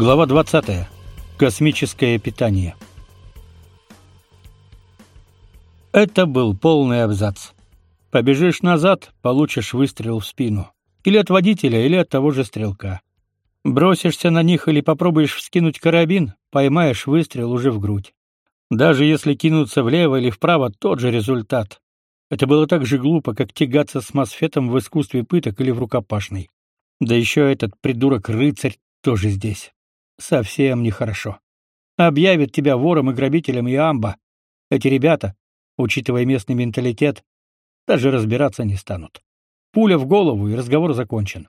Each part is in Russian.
Глава 20. Космическое питание. Это был полный абзац. Побежишь назад, получишь выстрел в спину. Или от водителя, или от того же стрелка. Бросишься на них или попробуешь вскинуть карабин, поймаешь выстрел уже в грудь. Даже если кинуться влево или вправо, тот же результат. Это было так же глупо, как тягаться с мосфетом в искусстве пыток или в рукопашной. Да еще этот придурок-рыцарь тоже здесь. Совсем нехорошо. Объявят тебя вором и грабителем и амба. Эти ребята, учитывая местный менталитет, даже разбираться не станут. Пуля в голову, и разговор закончен.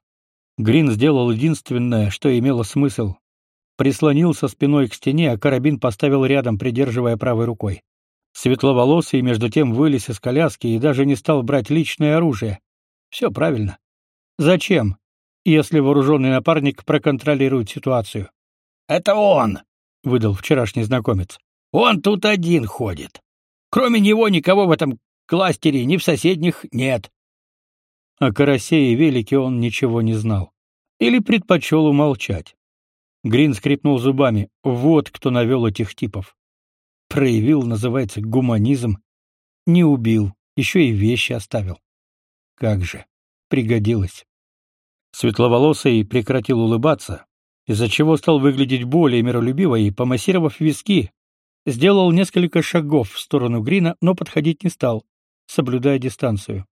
Грин сделал единственное, что имело смысл. Прислонился спиной к стене, а карабин поставил рядом, придерживая правой рукой. Светловолосый между тем вылез из коляски и даже не стал брать личное оружие. Все правильно. Зачем, если вооруженный напарник проконтролирует ситуацию? Это он, выдал вчерашний знакомец. Он тут один ходит. Кроме него никого в этом кластере ни в соседних нет. О карасе и велике он ничего не знал. Или предпочел умолчать. Грин скрипнул зубами. Вот кто навел этих типов. Проявил, называется, гуманизм. Не убил, еще и вещи оставил. Как же, пригодилось. Светловолосый прекратил улыбаться, из-за чего стал выглядеть более миролюбиво и, помассировав виски, сделал несколько шагов в сторону Грина, но подходить не стал, соблюдая дистанцию.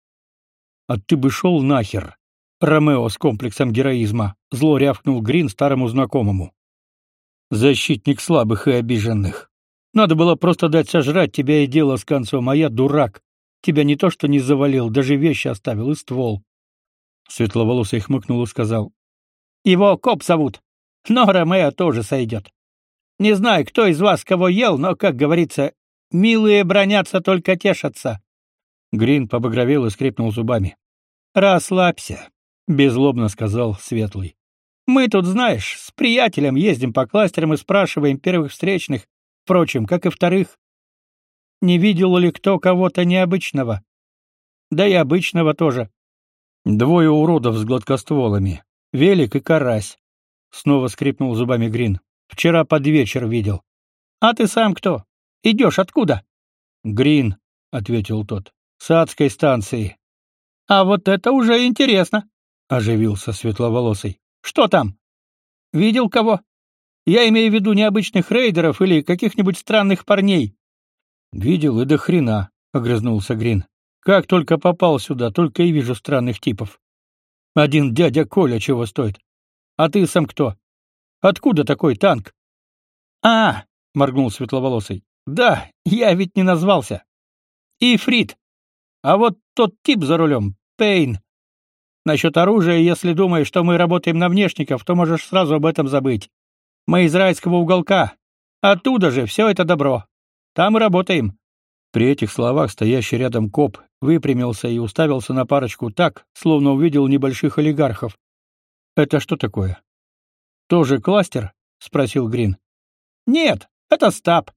«А ты бы шел нахер!» Ромео с комплексом героизма, зло рявкнул Грин старому знакомому. «Защитник слабых и обиженных. Надо было просто дать сожрать тебя и дело с концом, а дурак. Тебя не то что не завалил, даже вещи оставил и ствол». Светловолосый хмыкнул и сказал. «Его коп зовут но Ромео тоже сойдет. Не знаю, кто из вас кого ел, но, как говорится, милые бронятся, только тешатся. Грин побагровел и скрипнул зубами. Расслабься, беззлобно сказал Светлый. Мы тут, знаешь, с приятелем ездим по кластерам и спрашиваем первых встречных, впрочем, как и вторых. Не видел ли кто кого-то необычного? Да и обычного тоже. Двое уродов с гладкостволами, Велик и Карась. Снова скрипнул зубами Грин. Вчера под вечер видел. А ты сам кто? Идешь откуда? Грин, ответил тот. С адской станции. А вот это уже интересно, оживился светловолосый. Что там? Видел кого? Я имею в виду необычных рейдеров или каких-нибудь странных парней. Видел и до хрена, огрызнулся Грин. Как только попал сюда, только и вижу странных типов. Один дядя Коля чего стоит. А ты сам кто? Откуда такой танк? А, моргнул светловолосый. Да, я ведь не назвался. Ифрит. А вот тот тип за рулем, Пейн. Насчет оружия, если думаешь, что мы работаем на внешников, то можешь сразу об этом забыть. Мы из райского уголка. Оттуда же все это добро. Там и работаем. При этих словах стоящий рядом коп выпрямился и уставился на парочку так, словно увидел небольших олигархов. Это что такое? Тоже кластер? спросил Грин. Нет, это стаб.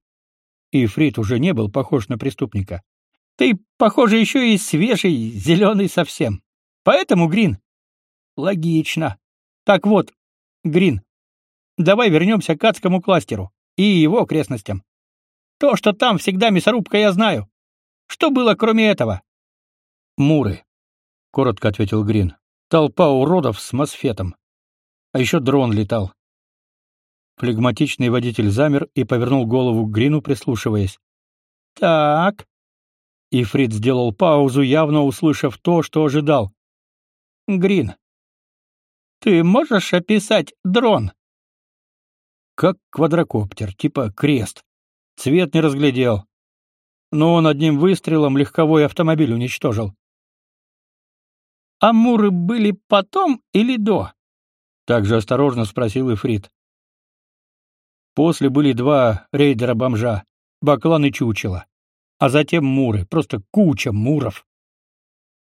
И Фрид уже не был похож на преступника. Ты, похоже, еще и свежий, зеленый совсем. Поэтому Грин. Логично. Так вот, Грин. Давай вернемся к адскому кластеру и его окрестностям. То, что там всегда мясорубка, я знаю. Что было кроме этого? Муры, коротко ответил Грин. Толпа уродов с мосфетом. А еще дрон летал. Флегматичный водитель замер и повернул голову к Грину, прислушиваясь. «Так...» И Фрид сделал паузу, явно услышав то, что ожидал. «Грин, ты можешь описать дрон?» «Как квадрокоптер, типа крест. Цвет не разглядел. Но он одним выстрелом легковой автомобиль уничтожил. Амуры были потом или до? Также осторожно спросил Ифрит. После были два рейдера-бомжа, Баклан и Чучело. А затем муры, просто куча муров.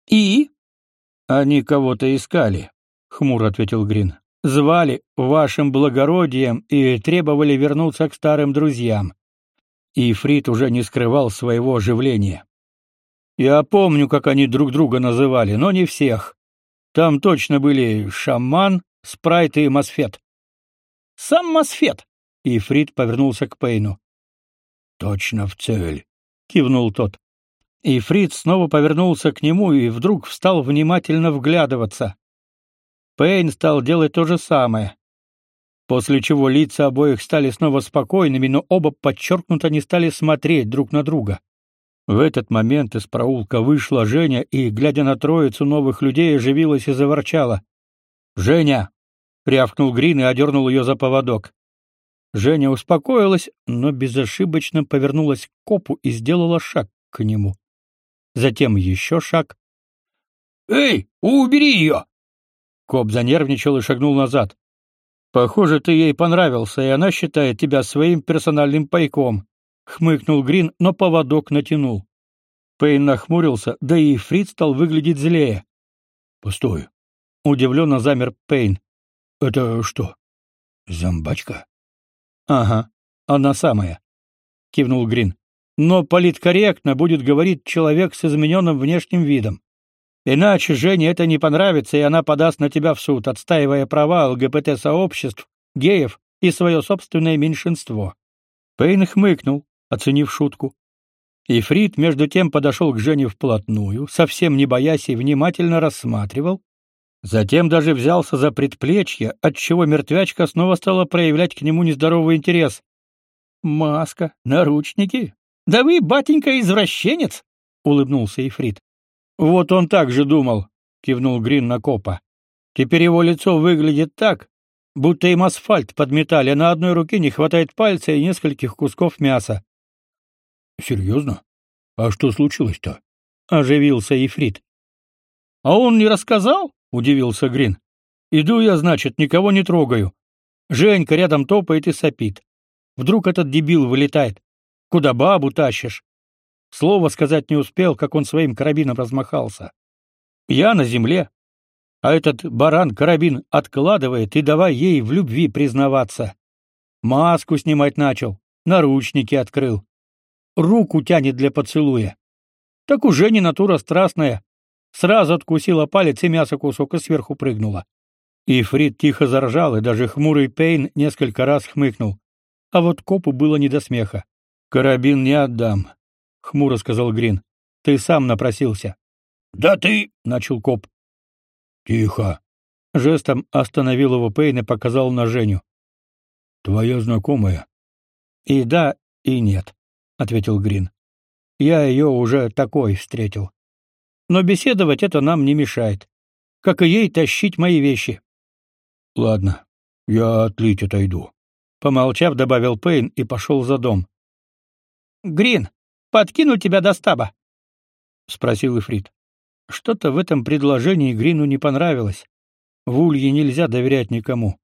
И? Они кого-то искали, хмуро ответил Грин. Звали вашим благородием и требовали вернуться к старым друзьям. И Фрид уже не скрывал своего оживления. Я помню, как они друг друга называли, но не всех. Там точно были шаман, спрайт и мосфет. Сам Мосфет. И Фрид повернулся к Пейну. Точно в цель, кивнул тот. И Фрид снова повернулся к нему и вдруг встал внимательно вглядываться. Пейн стал делать то же самое. После чего лица обоих стали снова спокойными, но оба подчеркнуто не стали смотреть друг на друга. В этот момент из проулка вышла Женя и, глядя на троицу новых людей, оживилась и заворчала. «Женя!» — рявкнул Грин и одернул ее за поводок. Женя успокоилась, но безошибочно повернулась к копу и сделала шаг к нему. Затем еще шаг. «Эй, убери ее!» Коп занервничал и шагнул назад. «Похоже, ты ей понравился, и она считает тебя своим персональным пайком», — хмыкнул Грин, но поводок натянул. Пейн нахмурился, да и Фриц стал выглядеть злее. «Постой!» — удивленно замер Пейн. «Это что, зомбачка?» «Ага, она самая», — кивнул Грин. «Но политкорректно будет говорить человек с измененным внешним видом. Иначе Жене это не понравится, и она подаст на тебя в суд, отстаивая права ЛГБТ-сообществ, геев и свое собственное меньшинство. Пейн хмыкнул, оценив шутку. И Фрид между тем подошел к Жене вплотную, совсем не боясь и внимательно рассматривал. Затем даже взялся за предплечье, отчего мертвячка снова стала проявлять к нему нездоровый интерес. «Маска, наручники? Да вы, батенька, извращенец!» — улыбнулся Ифрит. Вот он так же думал, кивнул Грин на копа. Теперь его лицо выглядит так, будто им асфальт подметали, а на одной руке не хватает пальца и нескольких кусков мяса. Серьезно? А что случилось-то? оживился Ефрит. А он не рассказал? удивился Грин. Иду я, значит, никого не трогаю. Женька рядом топает и сопит. Вдруг этот дебил вылетает. Куда бабу тащишь? Слова сказать не успел, как он своим карабином размахался. Я на земле, а этот баран карабин откладывает и давай ей в любви признаваться. Маску снимать начал, наручники открыл. Руку тянет для поцелуя. Так уже не натура страстная. Сразу откусила палец и мясо кусок и сверху прыгнула. И Фрид тихо заржал, и даже хмурый Пейн несколько раз хмыкнул. А вот копу было не до смеха. «Карабин не отдам хмуро сказал Грин. Ты сам напросился. Да ты, начал коп. Тихо. Жестом остановил его Пейн и показал на Женю. Твоя знакомая. И да, и нет, ответил Грин. Я ее уже такой встретил. Но беседовать это нам не мешает. Как и ей тащить мои вещи. Ладно, я отлить отойду. Помолчав, добавил Пейн и пошел за дом. Грин, подкину тебя до стаба?» — спросил Ифрит. Что-то в этом предложении Грину не понравилось. В Улье нельзя доверять никому.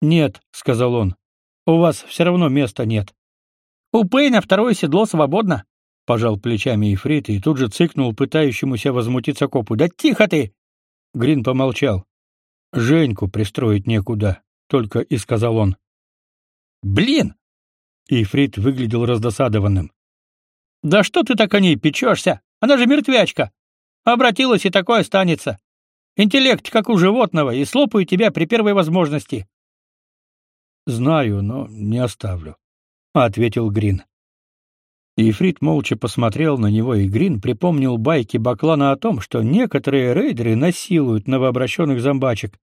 «Нет», — сказал он, — «у вас все равно места нет». «У Пейна второе седло свободно», — пожал плечами Ифрит и тут же цыкнул пытающемуся возмутиться копу. «Да тихо ты!» Грин помолчал. «Женьку пристроить некуда», — только и сказал он. «Блин!» Ифрит выглядел раздосадованным. Да что ты так о ней печешься? Она же мертвячка. Обратилась и такое останется. Интеллект как у животного, и слопаю тебя при первой возможности. Знаю, но не оставлю, ответил Грин. Ифрит молча посмотрел на него, и Грин припомнил байки Баклана о том, что некоторые рейдеры насилуют новообращенных зомбачек.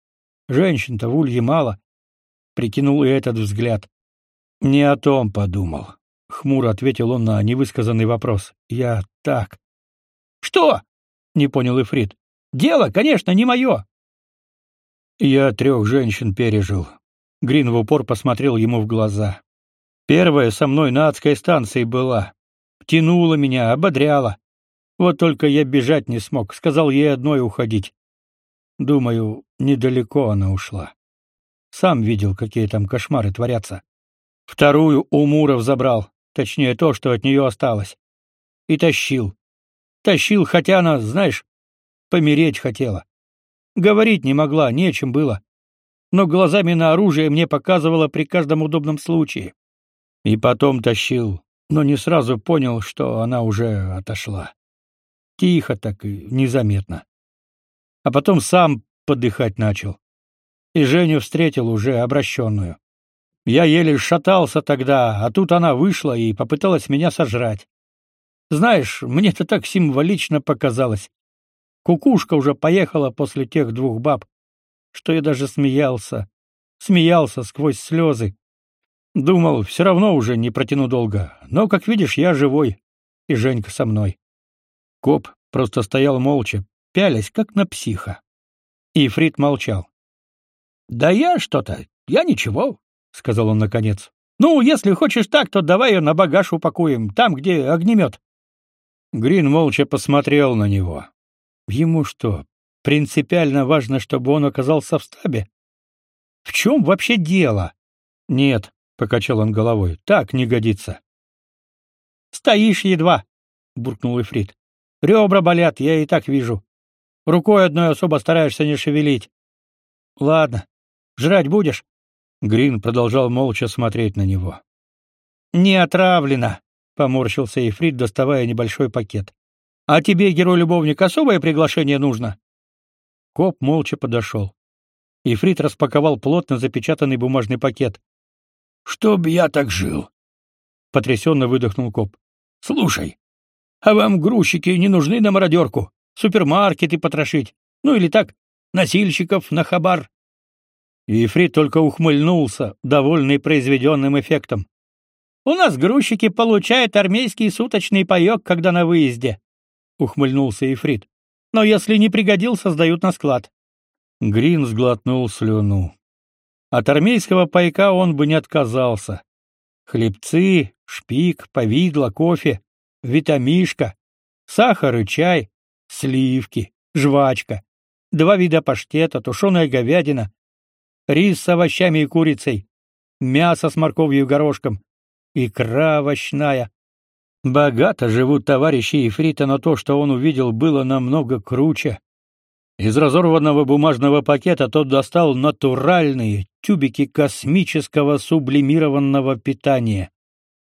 Женщин-то в улье мало. Прикинул и этот взгляд. Не о том подумал хмуро ответил он на невысказанный вопрос. Я так. Что? не понял Ифрит. Дело, конечно, не мое!» Я трех женщин пережил. Грин в упор посмотрел ему в глаза. Первая со мной на адской станции была. Тянула меня, ободряла. Вот только я бежать не смог, сказал ей одной уходить. Думаю, недалеко она ушла. Сам видел, какие там кошмары творятся. Вторую у Муров забрал. Точнее, то, что от нее осталось. И тащил. Тащил, хотя она, знаешь, помереть хотела. Говорить не могла, нечем было. Но глазами на оружие мне показывала при каждом удобном случае. И потом тащил, но не сразу понял, что она уже отошла. Тихо так и незаметно. А потом сам подыхать начал. И Женю встретил уже обращенную. Я еле шатался тогда, а тут она вышла и попыталась меня сожрать. Знаешь, мне это так символично показалось. Кукушка уже поехала после тех двух баб, что я даже смеялся, смеялся сквозь слезы. Думал, все равно уже не протяну долго, но, как видишь, я живой, и Женька со мной. Коп просто стоял молча, пялясь, как на психа. И Фрид молчал. «Да я что-то, я ничего», — сказал он наконец. «Ну, если хочешь так, то давай ее на багаж упакуем, там, где огнемет». Грин молча посмотрел на него. Ему что, принципиально важно, чтобы он оказался в стабе? В чем вообще дело? Нет, покачал он головой. Так не годится. Стоишь едва, буркнул Ифрит. Ребра болят, я и так вижу. Рукой одной особо стараешься не шевелить. Ладно. Жрать будешь? Грин продолжал молча смотреть на него. Не отравлено, поморщился Ифрит, доставая небольшой пакет. А тебе, герой-любовник, особое приглашение нужно? Коп молча подошел. Ифрит распаковал плотно запечатанный бумажный пакет. Чтоб я так жил, потрясенно выдохнул коп. Слушай, а вам грузчики не нужны на мародерку? Супермаркеты потрошить? Ну или так, носильщиков на хабар? Ифрит только ухмыльнулся, довольный произведенным эффектом. У нас грузчики получают армейский суточный паёк, когда на выезде ухмыльнулся Ифрит. Но если не пригодился, сдают на склад. Грин сглотнул слюну. От армейского пайка он бы не отказался. Хлебцы, шпик, повидло, кофе, витамишка, сахар и чай, сливки, жвачка, два вида паштета, тушеная говядина, рис с овощами и курицей, мясо с морковью и горошком, икра овощная, Богато живут товарищи Ефрита, но то, что он увидел, было намного круче. Из разорванного бумажного пакета тот достал натуральные тюбики космического сублимированного питания.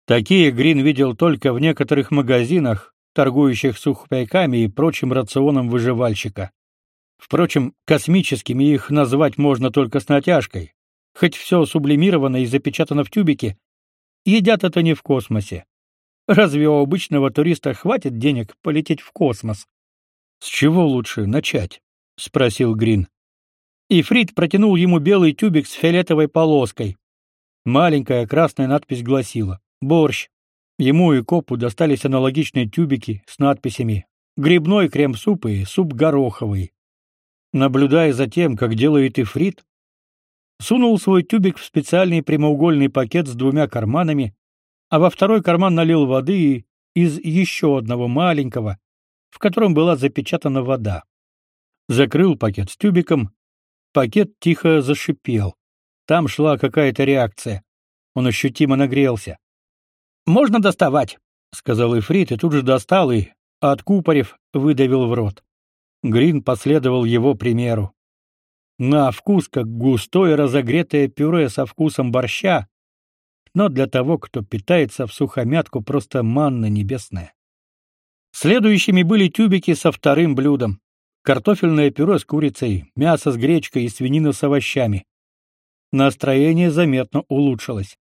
Такие Грин видел только в некоторых магазинах, торгующих сухпайками и прочим рационом выживальщика. Впрочем, космическими их назвать можно только с натяжкой. Хоть все сублимировано и запечатано в тюбике, едят это не в космосе. Разве у обычного туриста хватит денег полететь в космос? С чего лучше начать? Спросил Грин. И Фрид протянул ему белый тюбик с фиолетовой полоской. Маленькая красная надпись гласила: борщ. Ему и копу достались аналогичные тюбики с надписями: грибной крем-суп и суп гороховый. Наблюдая за тем, как делает Ифрит, сунул свой тюбик в специальный прямоугольный пакет с двумя карманами а во второй карман налил воды из еще одного маленького, в котором была запечатана вода. Закрыл пакет с тюбиком. Пакет тихо зашипел. Там шла какая-то реакция. Он ощутимо нагрелся. «Можно доставать», — сказал Ифрит, и тут же достал и, откупорив, выдавил в рот. Грин последовал его примеру. На вкус как густое разогретое пюре со вкусом борща, но для того, кто питается в сухомятку, просто манна небесная. Следующими были тюбики со вторым блюдом: картофельное пюре с курицей, мясо с гречкой и свинина с овощами. Настроение заметно улучшилось.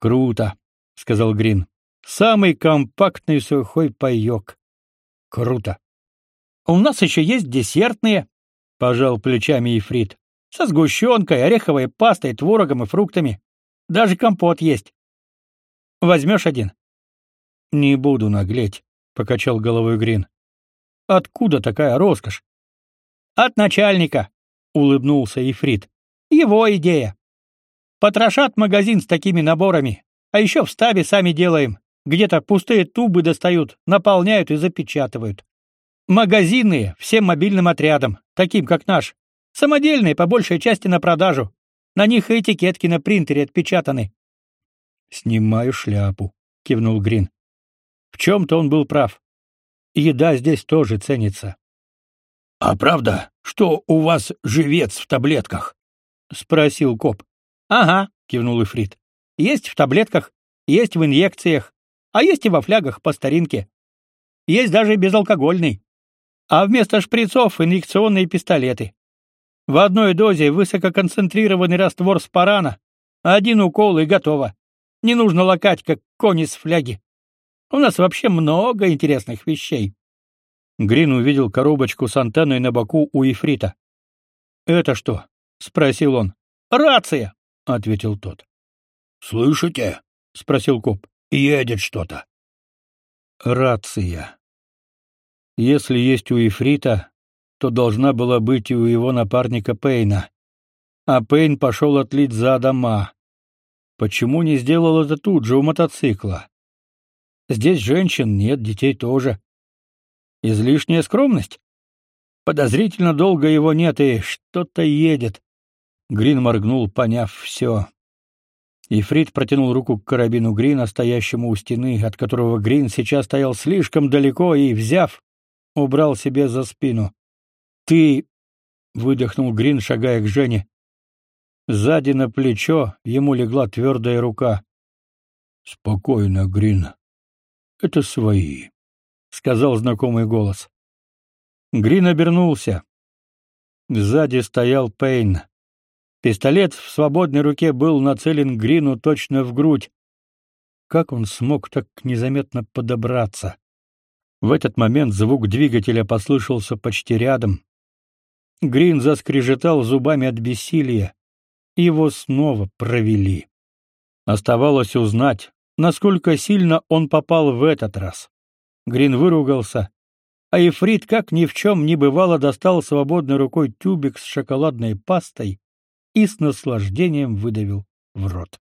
Круто, сказал Грин. Самый компактный сухой паёк. Круто. У нас еще есть десертные, пожал плечами Ифрит. Со сгущенкой, ореховой пастой, творогом и фруктами. Даже компот есть. Возьмешь один? Не буду наглеть, покачал головой Грин. Откуда такая роскошь? От начальника, улыбнулся Ифрит. Его идея. Потрошат магазин с такими наборами, а еще в стабе сами делаем. Где-то пустые тубы достают, наполняют и запечатывают. Магазины всем мобильным отрядам, таким как наш. Самодельные по большей части на продажу. На них этикетки на принтере отпечатаны. Снимаю шляпу, кивнул Грин. В чем то он был прав. Еда здесь тоже ценится. А правда, что у вас живец в таблетках? спросил коп. Ага, кивнул Ифрит. Есть в таблетках, есть в инъекциях, а есть и во флягах по старинке. Есть даже безалкогольный. А вместо шприцов инъекционные пистолеты. В одной дозе высококонцентрированный раствор спарана, Один укол и готово. Не нужно лакать, как конь из фляги. У нас вообще много интересных вещей. Грин увидел коробочку с антенной на боку у Ифрита. «Это что?» — спросил он. «Рация!» — ответил тот. «Слышите?» — спросил коп. «Едет что-то». Рация. Если есть у Ифрита, то должна была быть и у его напарника Пейна. А Пейн пошел отлить за дома. Почему не сделал это тут же у мотоцикла? Здесь женщин нет, детей тоже. Излишняя скромность? Подозрительно долго его нет, и что-то едет. Грин моргнул, поняв все. Ифрит протянул руку к карабину Грина, стоящему у стены, от которого Грин сейчас стоял слишком далеко и, взяв, убрал себе за спину. «Ты...» — выдохнул Грин, шагая к Жене. Сзади на плечо ему легла твердая рука. «Спокойно, Грин. Это свои», — сказал знакомый голос. Грин обернулся. Сзади стоял Пейн. Пистолет в свободной руке был нацелен Грину точно в грудь. Как он смог так незаметно подобраться? В этот момент звук двигателя послышался почти рядом. Грин заскрежетал зубами от бессилия. Его снова провели. Оставалось узнать, насколько сильно он попал в этот раз. Грин выругался, а Ефрит, как ни в чем не бывало, достал свободной рукой тюбик с шоколадной пастой и с наслаждением выдавил в рот.